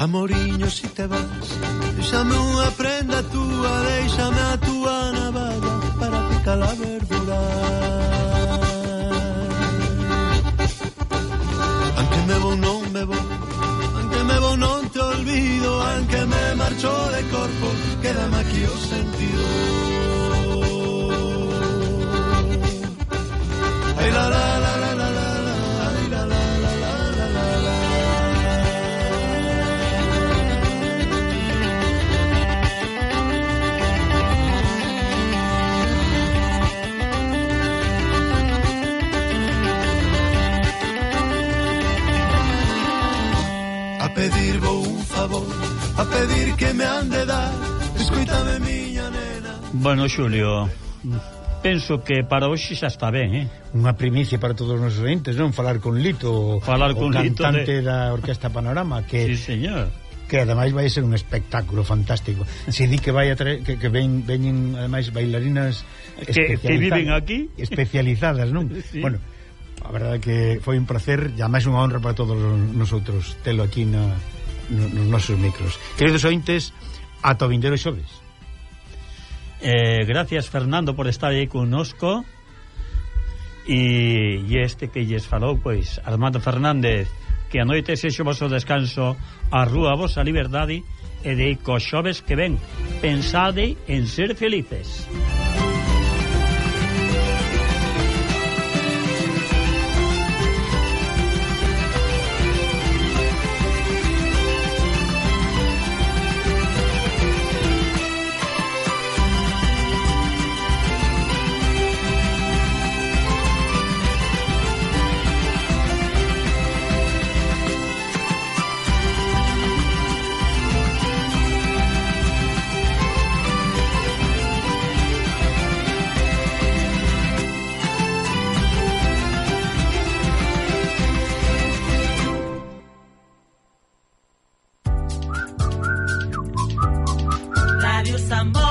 Amoriño, si te vas Deixame unha prenda túa Deixame a túa navalla Para picar a verdura. Anche me vou non me vou Anche me vou non te olvido Anche me marcho de corpo Quédame aquí o sentido A pedir vou un favor A pedir que me han de dar Escoítame miña nena Bueno, Xulio Penso que para hoxe xa está ben, eh? Unha primicia para todos os nosos entes, non? Falar con Lito, Falar con o cantante Lito de... da Orquesta Panorama que Sí, señor que ademais vai ser un espectáculo fantástico. Se di que vai a traer, que, que ven, veñen ademais bailarinas que, que viven aquí especializadas, non? Sí. Bueno, A verdade que foi un placer e máis unha honra para todos nosotros telo aquí na, nos nosos micros. Queridos ointes, ata o vindeiro xoves. Eh, gracias, Fernando, por estar aí conosco. E, e este que lles falou, pois, Armando Fernández, que a noite sexo vosso descanso, a rúa vosa liberdade e de coxoves que ven. Pensade en ser felices. tambores.